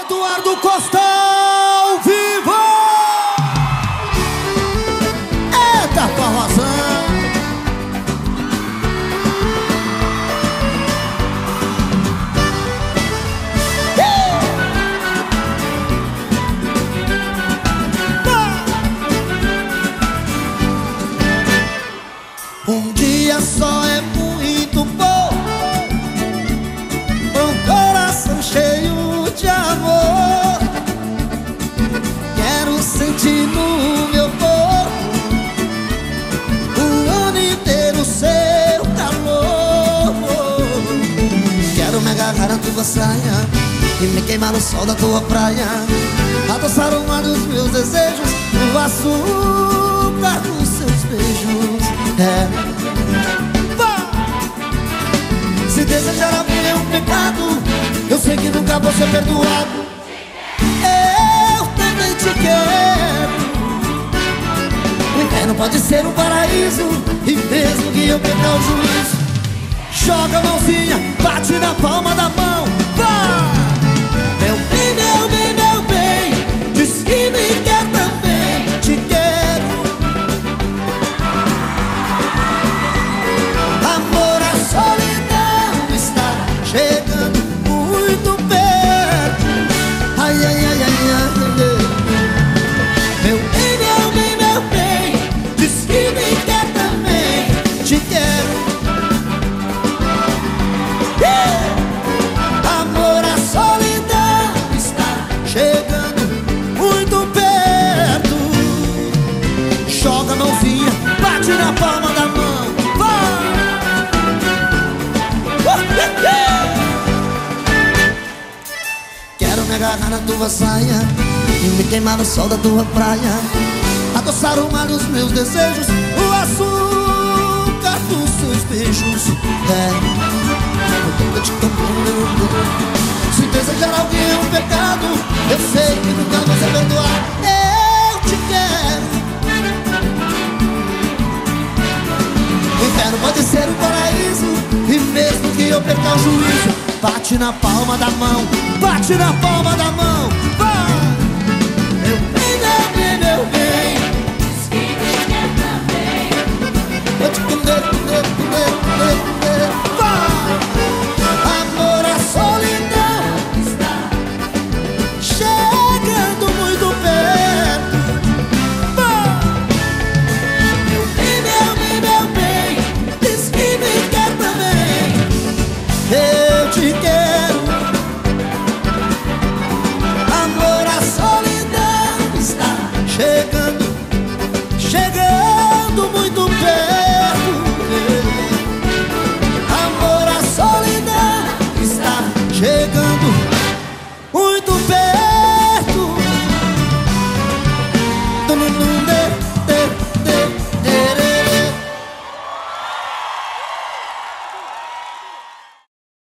Eduardo Costa ao vivo! Eita, forrozão! Tua saia E me queimar no sol da tua praia. Adoçar o mar dos meus desejos O açúcar dos seus beijos. É. Vá! Se desejar alguém é um pecado Eu sei que nunca vou ser perdoado. Eu também te quero. O inferno pode ser um paraíso E mesmo que eu perca o juízo Joga a mãozinha, bate na palma da mão que me quer também. Te quero. Yeah! Amor, a solidão está chegando muito perto. Joga a mãozinha, bate na palma da mão. Vai! Quero me agarrar na tua saia E me queimar no sol da tua praia Adoçar o mar dos meus desejos O açúcar dos seus beijos. É. Se desejar alguém é um pecado Eu sei que nunca vou ser perdoar Eu te quero. O inferno pode ser um paraíso E mesmo que eu perca o juízo Bate na palma da mão Bate na palma da mão muito perto